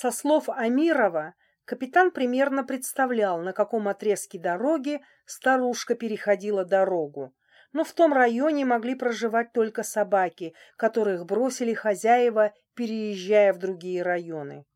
Со слов Амирова, капитан примерно представлял, на каком отрезке дороги старушка переходила дорогу. Но в том районе могли проживать только собаки, которых бросили хозяева, переезжая в другие районы.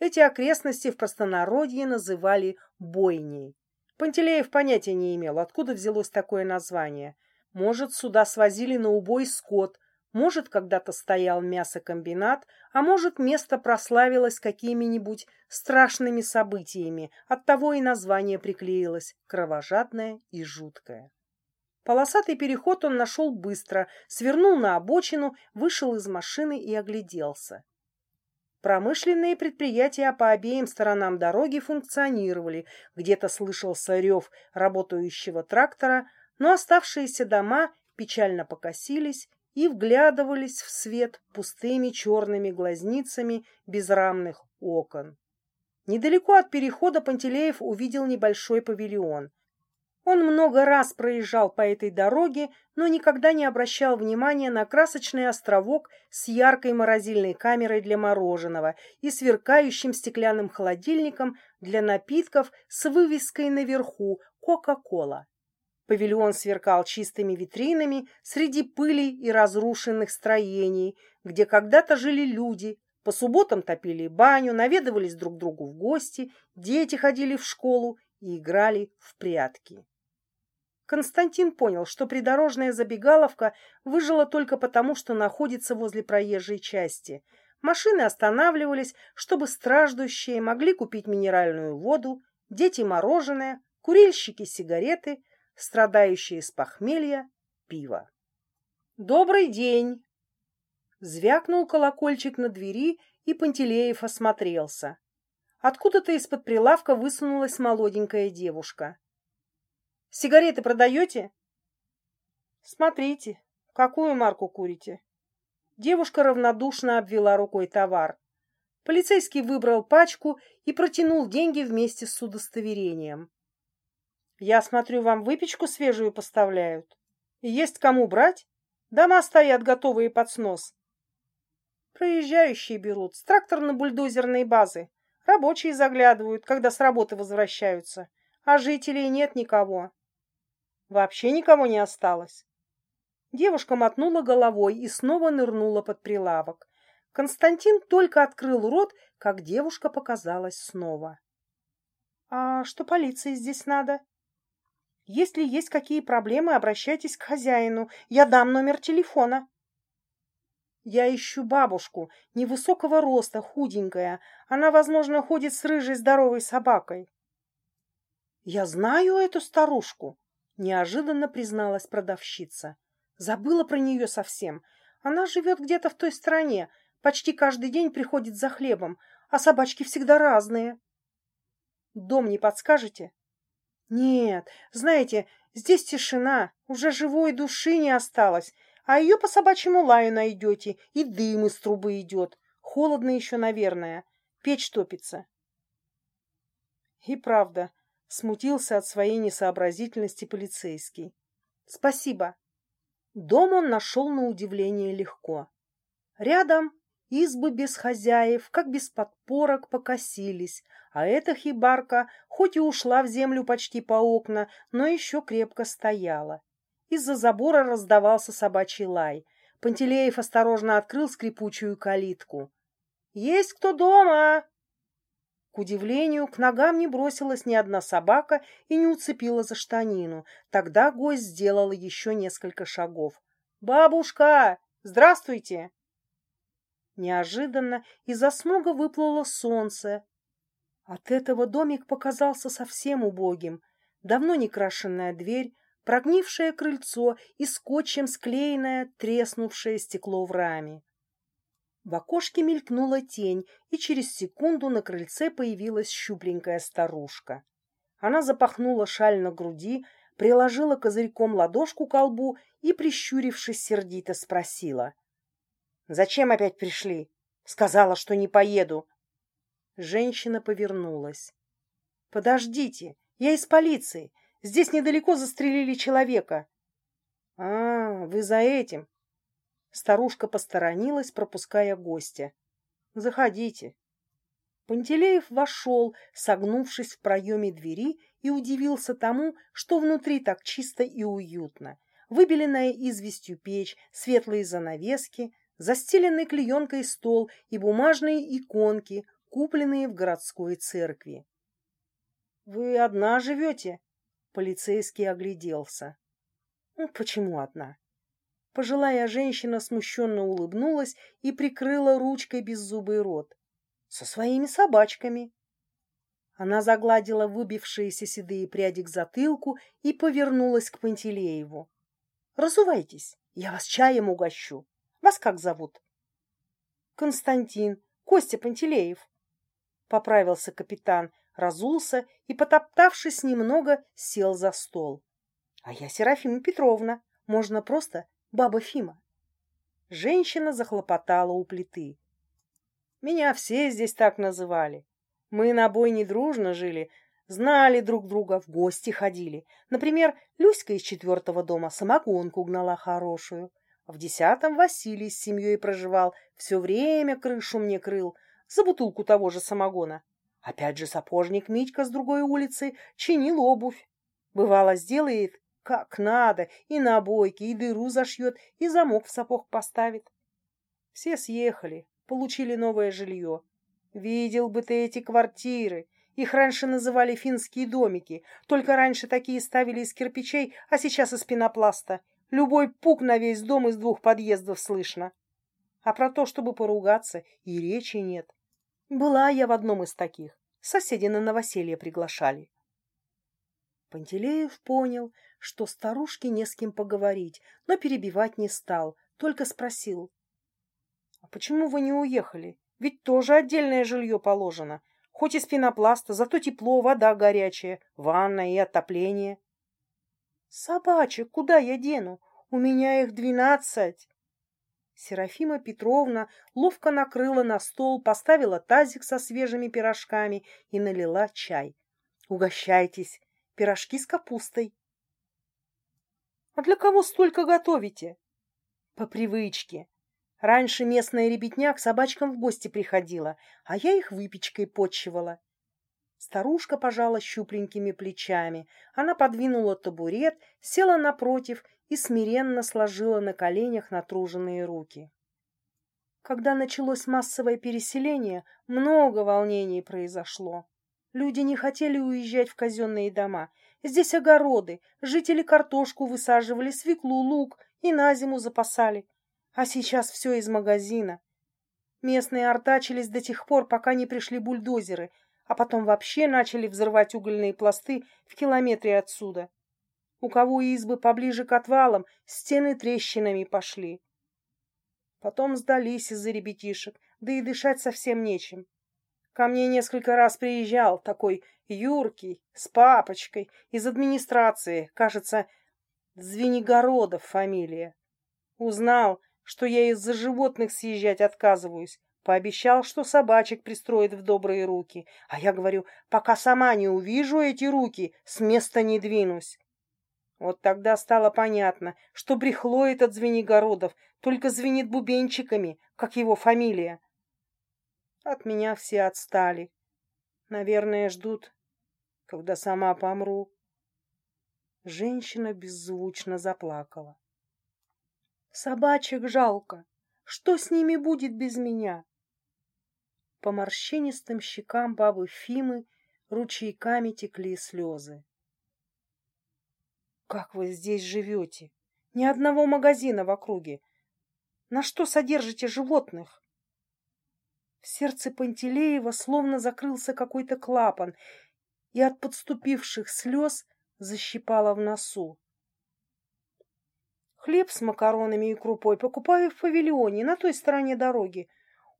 Эти окрестности в простонародье называли бойней. Пантелеев понятия не имел, откуда взялось такое название. Может, сюда свозили на убой скот, может, когда-то стоял мясокомбинат, а может, место прославилось какими-нибудь страшными событиями, оттого и название приклеилось кровожадное и жуткое. Полосатый переход он нашел быстро, свернул на обочину, вышел из машины и огляделся. Промышленные предприятия по обеим сторонам дороги функционировали, где-то слышался рев работающего трактора, но оставшиеся дома печально покосились и вглядывались в свет пустыми черными глазницами безрамных окон. Недалеко от перехода Пантелеев увидел небольшой павильон. Он много раз проезжал по этой дороге, но никогда не обращал внимания на красочный островок с яркой морозильной камерой для мороженого и сверкающим стеклянным холодильником для напитков с вывеской наверху «Кока-кола». Павильон сверкал чистыми витринами среди пыли и разрушенных строений, где когда-то жили люди, по субботам топили баню, наведывались друг другу в гости, дети ходили в школу и играли в прятки. Константин понял, что придорожная забегаловка выжила только потому, что находится возле проезжей части. Машины останавливались, чтобы страждущие могли купить минеральную воду, дети мороженое, курильщики сигареты, страдающие с похмелья, пиво. «Добрый день!» Звякнул колокольчик на двери, и Пантелеев осмотрелся. Откуда-то из-под прилавка высунулась молоденькая девушка. «Сигареты продаете?» «Смотрите, какую марку курите?» Девушка равнодушно обвела рукой товар. Полицейский выбрал пачку и протянул деньги вместе с удостоверением. Я смотрю, вам выпечку свежую поставляют. И есть кому брать? Дома стоят готовые под снос. Проезжающие берут с тракторно-бульдозерной базы. Рабочие заглядывают, когда с работы возвращаются. А жителей нет никого. Вообще никого не осталось. Девушка мотнула головой и снова нырнула под прилавок. Константин только открыл рот, как девушка показалась снова. — А что полиции здесь надо? Если есть какие проблемы, обращайтесь к хозяину. Я дам номер телефона. Я ищу бабушку, невысокого роста, худенькая. Она, возможно, ходит с рыжей здоровой собакой. Я знаю эту старушку, неожиданно призналась продавщица. Забыла про нее совсем. Она живет где-то в той стране, почти каждый день приходит за хлебом, а собачки всегда разные. Дом не подскажете? Нет, знаете, здесь тишина, уже живой души не осталось, а ее по собачьему лаю найдете, и дым из трубы идет. Холодно еще, наверное. Печь топится. И правда, смутился от своей несообразительности полицейский. Спасибо. Дом он нашел на удивление легко. Рядом Избы без хозяев, как без подпорок, покосились, а эта хибарка, хоть и ушла в землю почти по окна, но еще крепко стояла. Из-за забора раздавался собачий лай. Пантелеев осторожно открыл скрипучую калитку. «Есть кто дома?» К удивлению, к ногам не бросилась ни одна собака и не уцепила за штанину. Тогда гость сделал еще несколько шагов. «Бабушка! Здравствуйте!» Неожиданно из-за смога выплыло солнце. От этого домик показался совсем убогим. Давно не крашенная дверь, прогнившее крыльцо и скотчем склеенное треснувшее стекло в раме. В окошке мелькнула тень, и через секунду на крыльце появилась щупленькая старушка. Она запахнула шаль на груди, приложила козырьком ладошку к лбу и, прищурившись, сердито спросила. Зачем опять пришли? Сказала, что не поеду. Женщина повернулась. Подождите, я из полиции. Здесь недалеко застрелили человека. А, вы за этим? Старушка посторонилась, пропуская гостя. Заходите. Пантелеев вошел, согнувшись в проеме двери, и удивился тому, что внутри так чисто и уютно. Выбеленная известью печь, светлые занавески, застеленный клеенкой стол и бумажные иконки, купленные в городской церкви. — Вы одна живете? — полицейский огляделся. Ну, почему одна? Пожилая женщина смущенно улыбнулась и прикрыла ручкой беззубый рот. Со своими собачками. Она загладила выбившиеся седые пряди к затылку и повернулась к Пантелееву. — Разувайтесь, я вас чаем угощу. Вас как зовут? — Константин, Костя Пантелеев. Поправился капитан, разулся и, потоптавшись немного, сел за стол. А я Серафима Петровна, можно просто баба Фима. Женщина захлопотала у плиты. Меня все здесь так называли. Мы на бой не дружно жили, знали друг друга, в гости ходили. Например, Люська из четвертого дома самогонку гнала хорошую. В десятом Василий с семьей проживал, все время крышу мне крыл, за бутылку того же самогона. Опять же сапожник Митька с другой улицы чинил обувь. Бывало, сделает как надо, и на обойке, и дыру зашьет, и замок в сапог поставит. Все съехали, получили новое жилье. Видел бы ты эти квартиры. Их раньше называли финские домики. Только раньше такие ставили из кирпичей, а сейчас из пенопласта. Любой пук на весь дом из двух подъездов слышно. А про то, чтобы поругаться, и речи нет. Была я в одном из таких. Соседи на новоселье приглашали. Пантелеев понял, что старушке не с кем поговорить, но перебивать не стал, только спросил. — А почему вы не уехали? Ведь тоже отдельное жилье положено. Хоть из пенопласта, зато тепло, вода горячая, ванна и отопление. — Собачек куда я дену? У меня их двенадцать. Серафима Петровна ловко накрыла на стол, поставила тазик со свежими пирожками и налила чай. — Угощайтесь, пирожки с капустой. — А для кого столько готовите? — По привычке. Раньше местная ребятня к собачкам в гости приходила, а я их выпечкой почивала. Старушка пожала щупленькими плечами. Она подвинула табурет, села напротив и смиренно сложила на коленях натруженные руки. Когда началось массовое переселение, много волнений произошло. Люди не хотели уезжать в казенные дома. Здесь огороды, жители картошку высаживали, свеклу, лук и на зиму запасали. А сейчас все из магазина. Местные артачились до тех пор, пока не пришли бульдозеры, а потом вообще начали взрывать угольные пласты в километре отсюда. У кого избы поближе к отвалам, стены трещинами пошли. Потом сдались из-за ребятишек, да и дышать совсем нечем. Ко мне несколько раз приезжал такой юркий, с папочкой, из администрации, кажется, Звенигородов фамилия. Узнал, что я из-за животных съезжать отказываюсь. Пообещал, что собачек пристроит в добрые руки. А я говорю, пока сама не увижу эти руки, с места не двинусь. Вот тогда стало понятно, что брехло этот Звенигородов только звенит бубенчиками, как его фамилия. От меня все отстали. Наверное, ждут, когда сама помру. Женщина беззвучно заплакала. Собачек жалко. Что с ними будет без меня? По морщинистым щекам бабы Фимы ручейками текли слезы. Как вы здесь живете? Ни одного магазина в округе. На что содержите животных? В сердце Пантелеева словно закрылся какой-то клапан, и от подступивших слез защипало в носу. Хлеб с макаронами и крупой покупаю в павильоне на той стороне дороги.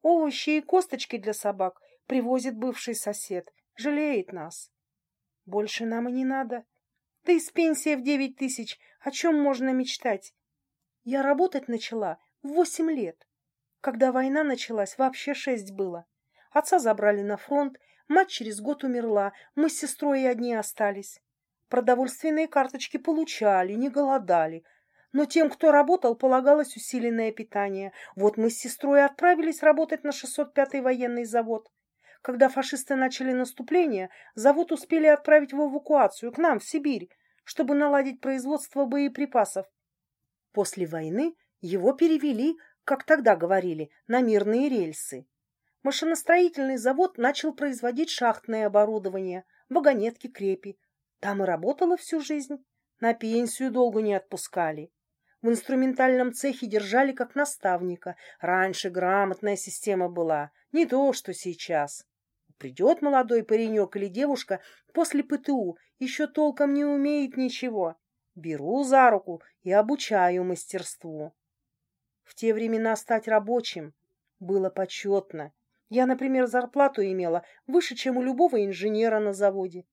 Овощи и косточки для собак привозит бывший сосед. Жалеет нас. Больше нам и не надо. Да и с пенсией в девять тысяч о чем можно мечтать? Я работать начала в восемь лет. Когда война началась, вообще шесть было. Отца забрали на фронт, мать через год умерла, мы с сестрой и одни остались. Продовольственные карточки получали, не голодали. Но тем, кто работал, полагалось усиленное питание. Вот мы с сестрой отправились работать на 605-й военный завод. Когда фашисты начали наступление, завод успели отправить в эвакуацию к нам, в Сибирь, чтобы наладить производство боеприпасов. После войны его перевели, как тогда говорили, на мирные рельсы. Машиностроительный завод начал производить шахтное оборудование, вагонетки, крепи. Там и работала всю жизнь. На пенсию долго не отпускали. В инструментальном цехе держали как наставника. Раньше грамотная система была, не то, что сейчас. Придет молодой паренек или девушка после ПТУ, еще толком не умеет ничего. Беру за руку и обучаю мастерству. В те времена стать рабочим было почетно. Я, например, зарплату имела выше, чем у любого инженера на заводе.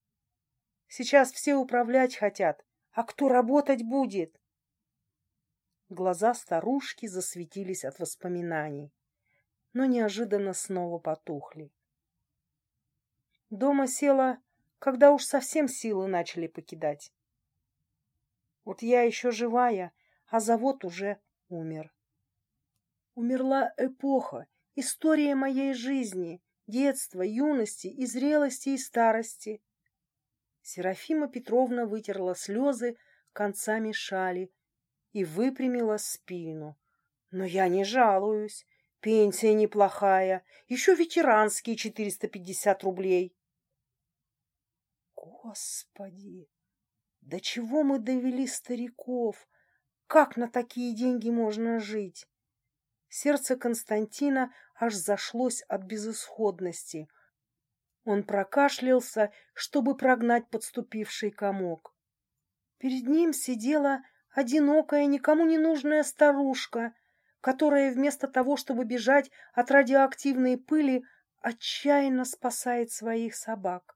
Сейчас все управлять хотят, а кто работать будет? Глаза старушки засветились от воспоминаний, но неожиданно снова потухли. Дома села, когда уж совсем силы начали покидать. Вот я еще живая, а завод уже умер. Умерла эпоха, история моей жизни, детства, юности и зрелости и старости. Серафима Петровна вытерла слезы концами шали и выпрямила спину. Но я не жалуюсь. Пенсия неплохая, еще ветеранские 450 рублей. Господи, до чего мы довели стариков? Как на такие деньги можно жить? Сердце Константина аж зашлось от безысходности. Он прокашлялся, чтобы прогнать подступивший комок. Перед ним сидела одинокая, никому не нужная старушка, которая вместо того, чтобы бежать от радиоактивной пыли, отчаянно спасает своих собак,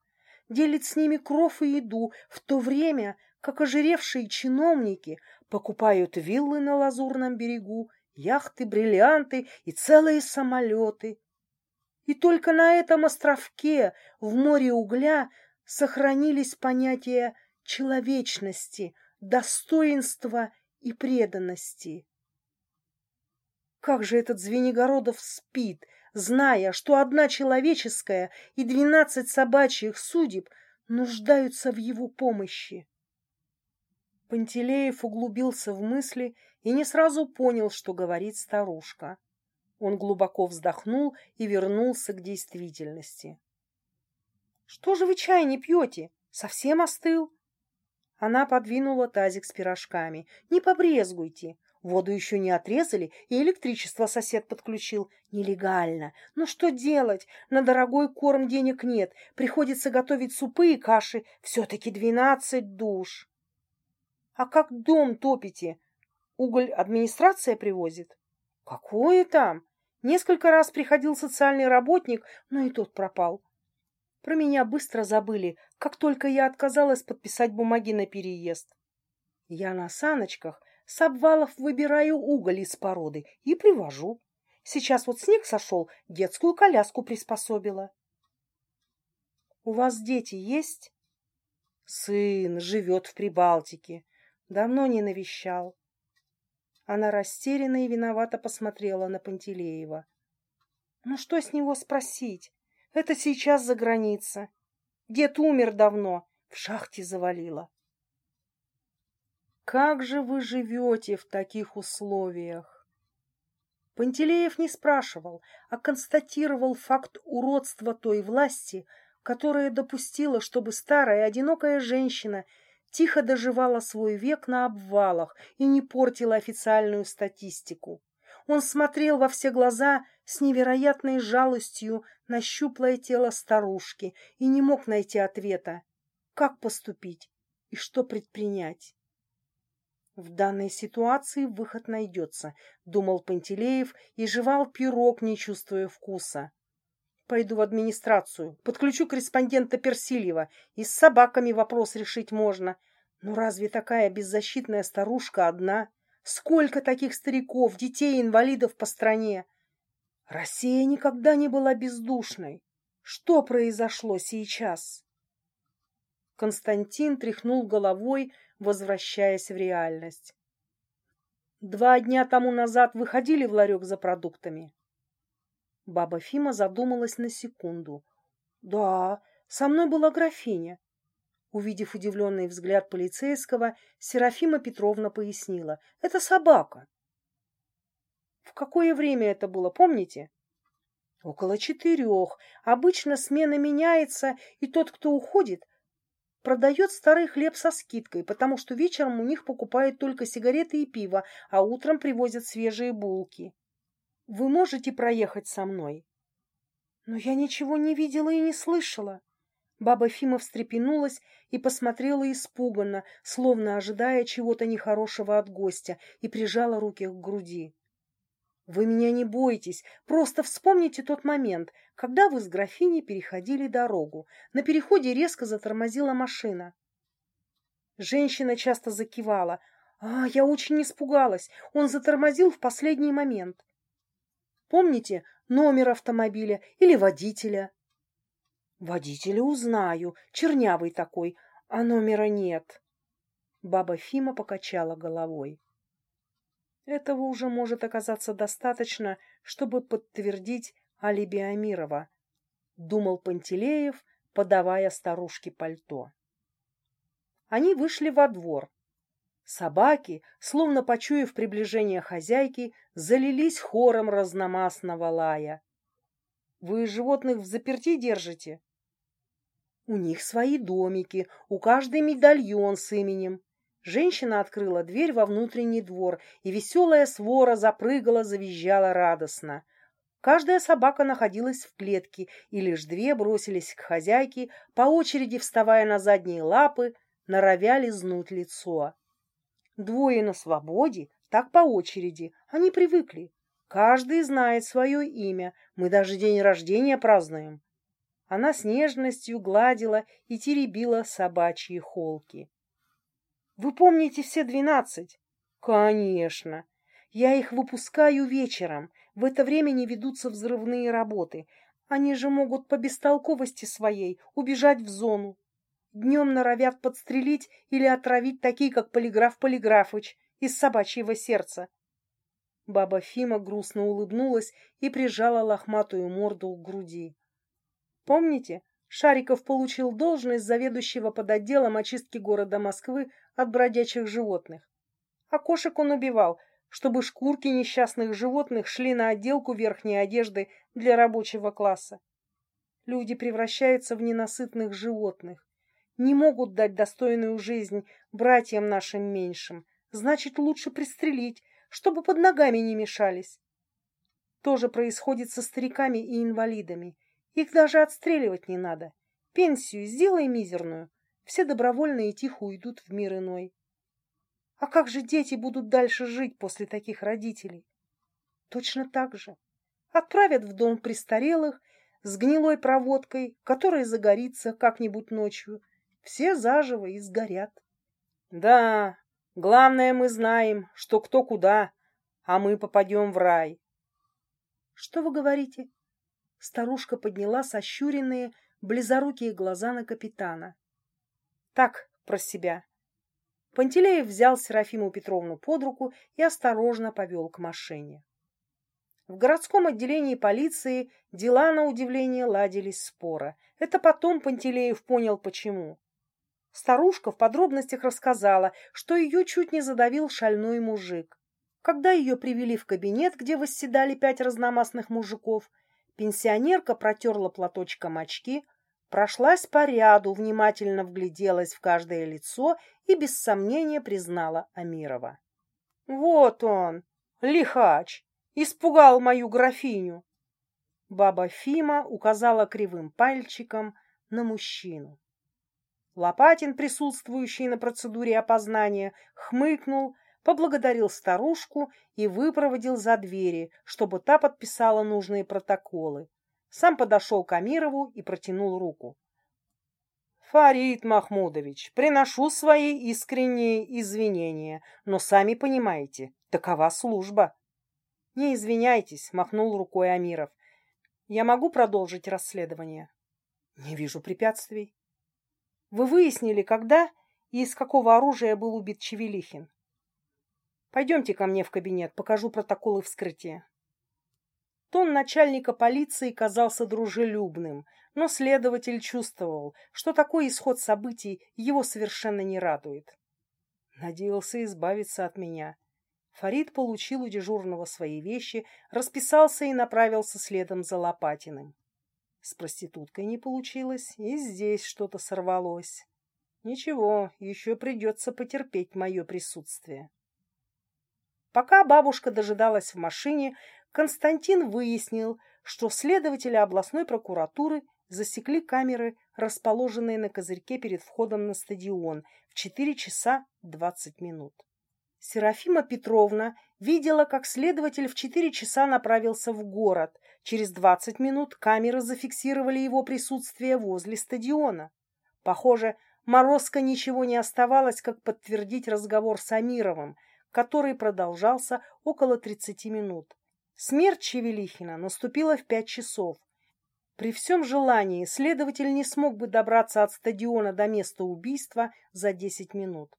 делит с ними кров и еду, в то время как ожиревшие чиновники покупают виллы на Лазурном берегу, яхты, бриллианты и целые самолеты. И только на этом островке в море угля сохранились понятия человечности, достоинства и преданности. Как же этот Звенигородов спит, зная, что одна человеческая и двенадцать собачьих судеб нуждаются в его помощи? Пантелеев углубился в мысли и не сразу понял, что говорит старушка. Он глубоко вздохнул и вернулся к действительности. — Что же вы чай не пьете? Совсем остыл? Она подвинула тазик с пирожками. «Не побрезгуйте. Воду еще не отрезали, и электричество сосед подключил. Нелегально. Ну что делать? На дорогой корм денег нет. Приходится готовить супы и каши. Все-таки двенадцать душ. А как дом топите? Уголь администрация привозит? Какое там? Несколько раз приходил социальный работник, но и тот пропал. Про меня быстро забыли, как только я отказалась подписать бумаги на переезд. Я на саночках с обвалов выбираю уголь из породы и привожу. Сейчас вот снег сошел, детскую коляску приспособила. — У вас дети есть? — Сын живет в Прибалтике. Давно не навещал. Она растерянно и виновато посмотрела на Пантелеева. — Ну что с него спросить? Это сейчас за граница. Дед умер давно, в шахте завалило. Как же вы живете в таких условиях? Пантелеев не спрашивал, а констатировал факт уродства той власти, которая допустила, чтобы старая одинокая женщина тихо доживала свой век на обвалах и не портила официальную статистику. Он смотрел во все глаза с невероятной жалостью на щуплое тело старушки и не мог найти ответа, как поступить и что предпринять. В данной ситуации выход найдется, думал Пантелеев и жевал пирог, не чувствуя вкуса. Пойду в администрацию, подключу корреспондента Персильева, и с собаками вопрос решить можно. Но разве такая беззащитная старушка одна? Сколько таких стариков, детей, инвалидов по стране? Россия никогда не была бездушной. Что произошло сейчас? Константин тряхнул головой, возвращаясь в реальность. Два дня тому назад выходили в ларек за продуктами. Баба Фима задумалась на секунду. Да, со мной была графиня. Увидев удивленный взгляд полицейского, Серафима Петровна пояснила. Это собака. В какое время это было, помните? Около четырех. Обычно смена меняется, и тот, кто уходит, продает старый хлеб со скидкой, потому что вечером у них покупают только сигареты и пиво, а утром привозят свежие булки. Вы можете проехать со мной? Но я ничего не видела и не слышала. Баба Фима встрепенулась и посмотрела испуганно, словно ожидая чего-то нехорошего от гостя, и прижала руки к груди. Вы меня не бойтесь, просто вспомните тот момент, когда вы с графиней переходили дорогу. На переходе резко затормозила машина. Женщина часто закивала. А, я очень испугалась. Он затормозил в последний момент. Помните номер автомобиля или водителя? Водителя узнаю, чернявый такой, а номера нет. Баба Фима покачала головой. Этого уже может оказаться достаточно, чтобы подтвердить алиби Амирова, думал Пантелеев, подавая старушке пальто. Они вышли во двор. Собаки, словно почуяв приближение хозяйки, залились хором разномастного лая. Вы животных в заперти держите? У них свои домики, у каждой медальон с именем. Женщина открыла дверь во внутренний двор, и веселая свора запрыгала, завизжала радостно. Каждая собака находилась в клетке, и лишь две бросились к хозяйке, по очереди вставая на задние лапы, норовя лизнуть лицо. Двое на свободе, так по очереди, они привыкли. Каждый знает свое имя, мы даже день рождения празднуем. Она с нежностью гладила и теребила собачьи холки. Вы помните все двенадцать? Конечно. Я их выпускаю вечером. В это время не ведутся взрывные работы. Они же могут по бестолковости своей убежать в зону. Днем норовят подстрелить или отравить такие, как Полиграф Полиграфыч из собачьего сердца. Баба Фима грустно улыбнулась и прижала лохматую морду к груди. Помните, Шариков получил должность заведующего под отделом очистки города Москвы от бродячих животных. А кошек он убивал, чтобы шкурки несчастных животных шли на отделку верхней одежды для рабочего класса. Люди превращаются в ненасытных животных. Не могут дать достойную жизнь братьям нашим меньшим. Значит, лучше пристрелить, чтобы под ногами не мешались. То же происходит со стариками и инвалидами. Их даже отстреливать не надо. Пенсию сделай мизерную. Все добровольно и тихо уйдут в мир иной. А как же дети будут дальше жить после таких родителей? Точно так же. Отправят в дом престарелых с гнилой проводкой, которая загорится как-нибудь ночью. Все заживо и сгорят. Да, главное мы знаем, что кто куда, а мы попадем в рай. Что вы говорите? Старушка подняла сощуренные, близорукие глаза на капитана. Так, про себя. Пантелеев взял Серафиму Петровну под руку и осторожно повел к машине. В городском отделении полиции дела, на удивление, ладились споро. Это потом Пантелеев понял, почему. Старушка в подробностях рассказала, что ее чуть не задавил шальной мужик. Когда ее привели в кабинет, где восседали пять разномастных мужиков, Пенсионерка протерла платочком очки, прошлась по ряду, внимательно вгляделась в каждое лицо и без сомнения признала Амирова. «Вот он, лихач, испугал мою графиню!» Баба Фима указала кривым пальчиком на мужчину. Лопатин, присутствующий на процедуре опознания, хмыкнул поблагодарил старушку и выпроводил за двери, чтобы та подписала нужные протоколы. Сам подошел к Амирову и протянул руку. Фарид Махмудович, приношу свои искренние извинения, но сами понимаете, такова служба. Не извиняйтесь, махнул рукой Амиров. Я могу продолжить расследование? Не вижу препятствий. Вы выяснили, когда и из какого оружия был убит Чевелихин? Пойдемте ко мне в кабинет, покажу протоколы вскрытия. Тон начальника полиции казался дружелюбным, но следователь чувствовал, что такой исход событий его совершенно не радует. Надеялся избавиться от меня. Фарид получил у дежурного свои вещи, расписался и направился следом за Лопатиным. С проституткой не получилось, и здесь что-то сорвалось. Ничего, еще придется потерпеть мое присутствие. Пока бабушка дожидалась в машине, Константин выяснил, что следователи областной прокуратуры засекли камеры, расположенные на козырьке перед входом на стадион в 4 часа 20 минут. Серафима Петровна видела, как следователь в 4 часа направился в город. Через 20 минут камеры зафиксировали его присутствие возле стадиона. Похоже, Морозко ничего не оставалось, как подтвердить разговор с Амировым, который продолжался около 30 минут. Смерть Чевелихина наступила в пять часов. При всем желании следователь не смог бы добраться от стадиона до места убийства за десять минут.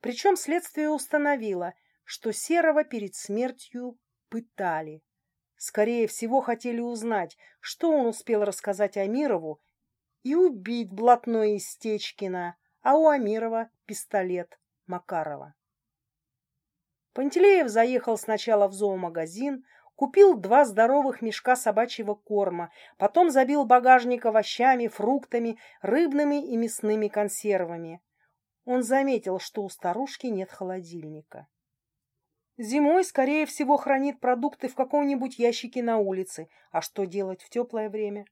Причем следствие установило, что Серого перед смертью пытали. Скорее всего, хотели узнать, что он успел рассказать Амирову, и убить блатное Истечкина, а у Амирова пистолет Макарова. Пантелеев заехал сначала в зоомагазин, Купил два здоровых мешка собачьего корма, потом забил багажник овощами, фруктами, рыбными и мясными консервами. Он заметил, что у старушки нет холодильника. Зимой, скорее всего, хранит продукты в каком-нибудь ящике на улице. А что делать в теплое время?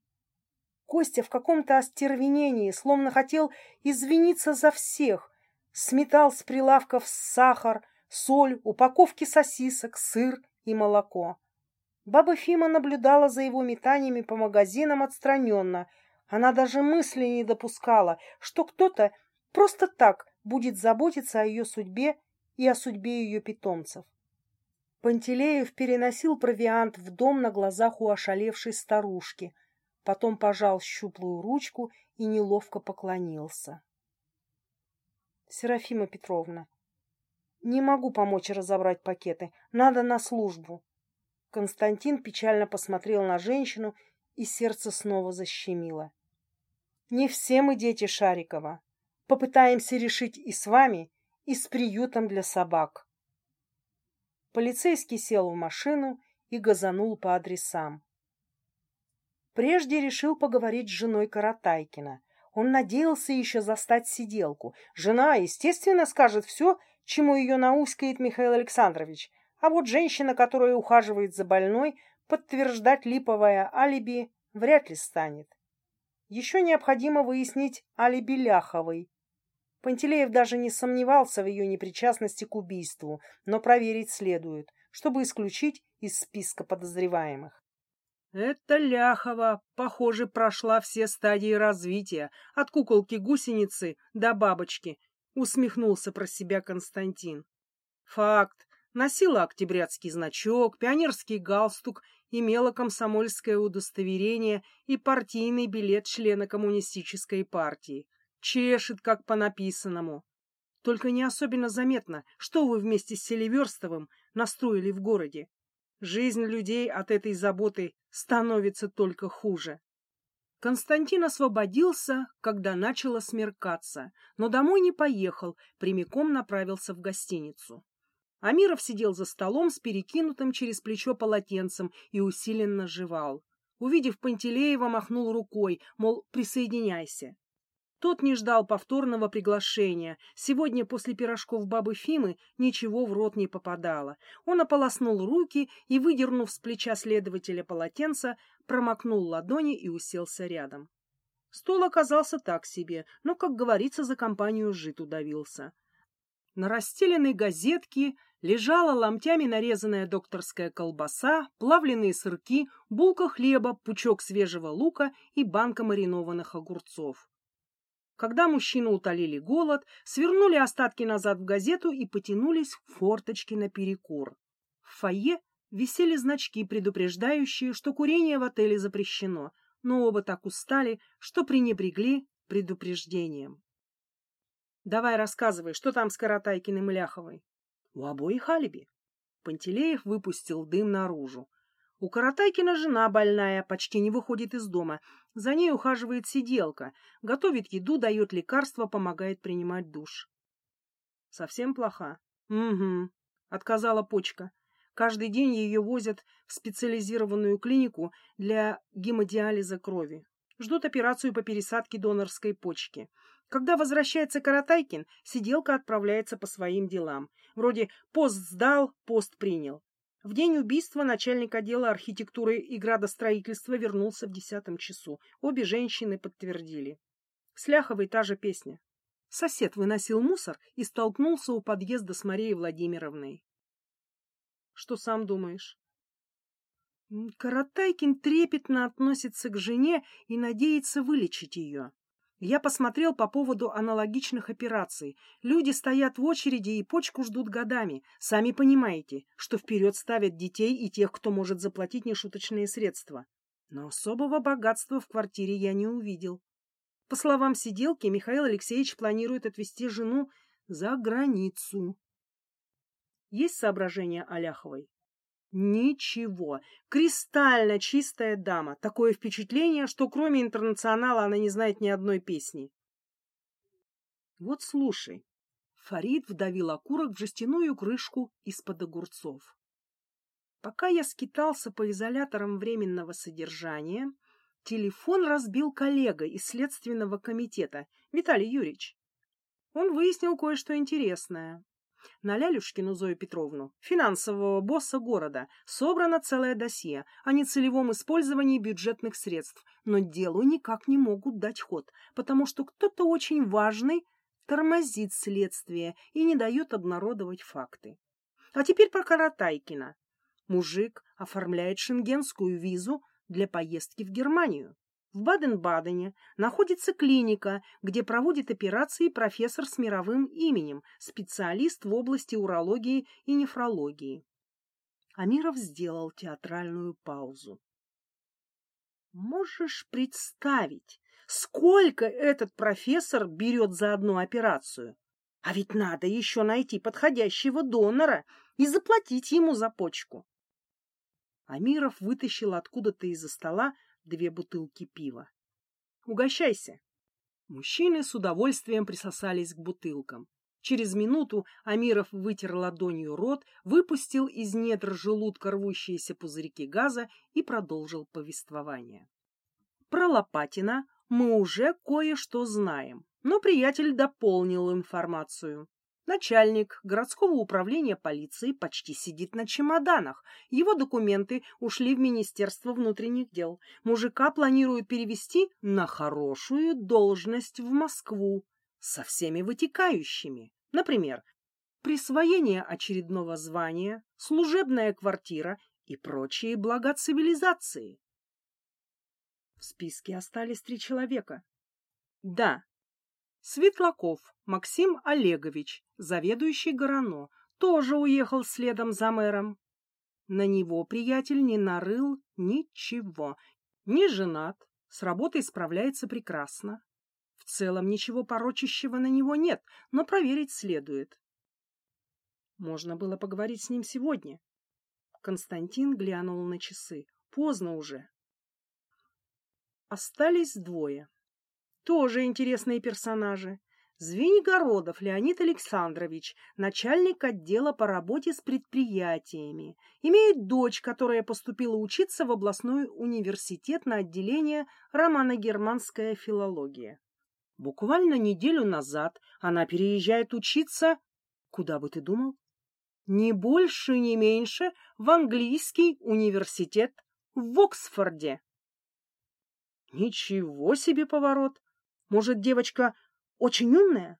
Костя в каком-то остервенении, словно хотел извиниться за всех, сметал с прилавков сахар, соль, упаковки сосисок, сыр и молоко. Баба Фима наблюдала за его метаниями по магазинам отстраненно. Она даже мысли не допускала, что кто-то просто так будет заботиться о ее судьбе и о судьбе ее питомцев. Пантелеев переносил провиант в дом на глазах у ошалевшей старушки, потом пожал щуплую ручку и неловко поклонился. — Серафима Петровна, не могу помочь разобрать пакеты, надо на службу. Константин печально посмотрел на женщину, и сердце снова защемило. Не все мы дети Шарикова. Попытаемся решить и с вами, и с приютом для собак. Полицейский сел в машину и газанул по адресам. Прежде решил поговорить с женой Каратайкина. Он надеялся еще застать сиделку. Жена, естественно, скажет все, чему ее науськает Михаил Александрович, а вот женщина, которая ухаживает за больной, подтверждать липовое алиби вряд ли станет. Еще необходимо выяснить алиби Ляховой. Пантелеев даже не сомневался в ее непричастности к убийству, но проверить следует, чтобы исключить из списка подозреваемых. Эта Ляхова, похоже, прошла все стадии развития, от куколки-гусеницы до бабочки, усмехнулся про себя Константин. Факт, Носила октябрятский значок, пионерский галстук, имела комсомольское удостоверение и партийный билет члена коммунистической партии. Чешет, как по написанному. Только не особенно заметно, что вы вместе с Селиверстовым настроили в городе. Жизнь людей от этой заботы становится только хуже. Константин освободился, когда начало смеркаться, но домой не поехал, прямиком направился в гостиницу. Амиров сидел за столом с перекинутым через плечо полотенцем и усиленно жевал. Увидев Пантелеева, махнул рукой, мол, присоединяйся. Тот не ждал повторного приглашения. Сегодня после пирожков бабы Фимы ничего в рот не попадало. Он ополоснул руки и, выдернув с плеча следователя полотенца, промокнул ладони и уселся рядом. Стол оказался так себе, но, как говорится, за компанию жить удавился. На расстеленной газетке лежала ломтями нарезанная докторская колбаса, плавленые сырки, булка хлеба, пучок свежего лука и банка маринованных огурцов. Когда мужчину утолили голод, свернули остатки назад в газету и потянулись в форточки на перекур. В фойе висели значки, предупреждающие, что курение в отеле запрещено, но оба так устали, что пренебрегли предупреждением. Давай рассказывай, что там с Каратайкиным и Ляховой? У обоих алиби. Пантелеев выпустил дым наружу. У Каратайкина жена больная, почти не выходит из дома. За ней ухаживает сиделка, готовит еду, дает лекарства, помогает принимать душ. Совсем плоха? Угу. Отказала почка. Каждый день ее возят в специализированную клинику для гемодиализа крови. Ждут операцию по пересадке донорской почки. Когда возвращается Каратайкин, сиделка отправляется по своим делам. Вроде пост сдал, пост принял. В день убийства начальник отдела архитектуры и градостроительства вернулся в десятом часу. Обе женщины подтвердили. С та же песня. Сосед выносил мусор и столкнулся у подъезда с Марией Владимировной. Что сам думаешь? Каратайкин трепетно относится к жене и надеется вылечить ее. Я посмотрел по поводу аналогичных операций. Люди стоят в очереди и почку ждут годами. Сами понимаете, что вперед ставят детей и тех, кто может заплатить нешуточные средства. Но особого богатства в квартире я не увидел. По словам сиделки, Михаил Алексеевич планирует отвезти жену за границу. Есть соображения Аляховой? Ничего. Кристально чистая дама. Такое впечатление, что кроме интернационала она не знает ни одной песни. Вот слушай. Фарид вдавил окурок в жестяную крышку из-под огурцов. Пока я скитался по изоляторам временного содержания, телефон разбил коллега из следственного комитета, Виталий Юрьевич. Он выяснил кое-что интересное. На Лялюшкину Зою Петровну, финансового босса города, собрано целое досье о нецелевом использовании бюджетных средств, но делу никак не могут дать ход, потому что кто-то очень важный тормозит следствие и не дает обнародовать факты. А теперь про Каратайкина. Мужик оформляет шенгенскую визу для поездки в Германию. В Баден-Бадене находится клиника, где проводит операции профессор с мировым именем, специалист в области урологии и нефрологии. Амиров сделал театральную паузу. Можешь представить, сколько этот профессор берет за одну операцию? А ведь надо еще найти подходящего донора и заплатить ему за почку. Амиров вытащил откуда-то из-за стола две бутылки пива. «Угощайся!» Мужчины с удовольствием присосались к бутылкам. Через минуту Амиров вытер ладонью рот, выпустил из недр желудка рвущиеся пузырьки газа и продолжил повествование. Про Лопатина мы уже кое-что знаем, но приятель дополнил информацию. Начальник городского управления полиции почти сидит на чемоданах. Его документы ушли в Министерство внутренних дел. Мужика планируют перевести на хорошую должность в Москву со всеми вытекающими. Например, присвоение очередного звания, служебная квартира и прочие блага цивилизации. В списке остались три человека. Да, Светлаков Максим Олегович, заведующий Горано, тоже уехал следом за мэром. На него приятель не нарыл ничего. Не женат, с работой справляется прекрасно. В целом ничего порочащего на него нет, но проверить следует. Можно было поговорить с ним сегодня. Константин глянул на часы. Поздно уже. Остались двое. Тоже интересные персонажи. Звенигородов Леонид Александрович, начальник отдела по работе с предприятиями, имеет дочь, которая поступила учиться в областной университет на отделение романо-германская филология. Буквально неделю назад она переезжает учиться... Куда бы ты думал? Не больше, не меньше в английский университет в Оксфорде. Ничего себе поворот! Может, девочка очень умная?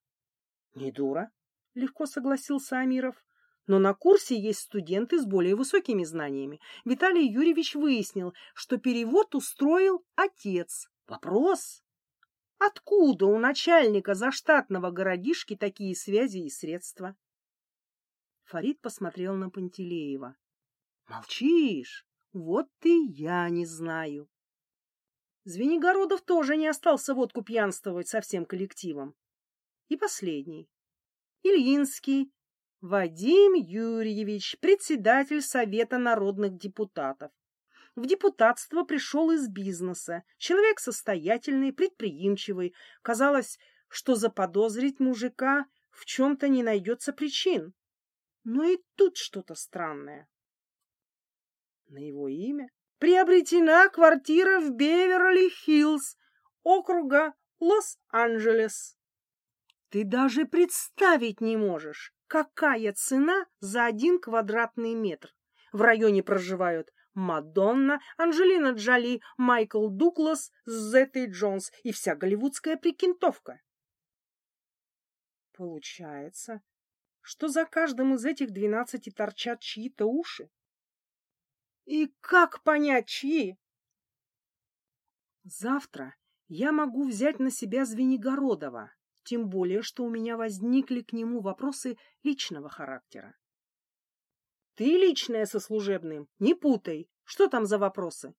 Не дура, легко согласился Амиров. Но на курсе есть студенты с более высокими знаниями. Виталий Юрьевич выяснил, что перевод устроил отец. Вопрос. Откуда у начальника заштатного городишки такие связи и средства? Фарид посмотрел на Пантелеева. Молчишь? Вот ты я не знаю. Звенигородов тоже не остался водку пьянствовать со всем коллективом. И последний. Ильинский Вадим Юрьевич, председатель Совета народных депутатов. В депутатство пришел из бизнеса. Человек состоятельный, предприимчивый. Казалось, что заподозрить мужика в чем-то не найдется причин. Но и тут что-то странное. На его имя приобретена квартира в Беверли-Хиллз, округа Лос-Анджелес. Ты даже представить не можешь, какая цена за один квадратный метр. В районе проживают Мадонна, Анджелина Джоли, Майкл Дуглас, Зетти Джонс и вся голливудская прикинтовка. Получается, что за каждым из этих двенадцати торчат чьи-то уши. И как понять, чьи? Завтра я могу взять на себя Звенигородова, тем более, что у меня возникли к нему вопросы личного характера. Ты личное со служебным, не путай. Что там за вопросы?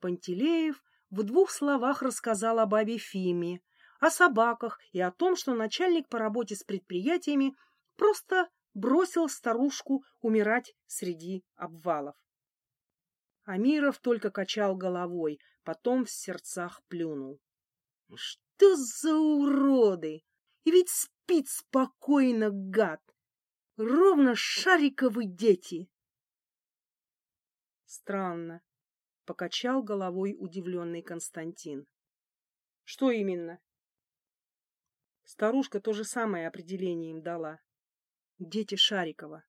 Пантелеев в двух словах рассказал об бабе Фиме, о собаках и о том, что начальник по работе с предприятиями просто бросил старушку умирать среди обвалов. Амиров только качал головой, потом в сердцах плюнул. Что за уроды! И ведь спит спокойно, гад! Ровно шариковы дети! Странно, — покачал головой удивленный Константин. Что именно? Старушка то же самое определение им дала. Дети Шарикова.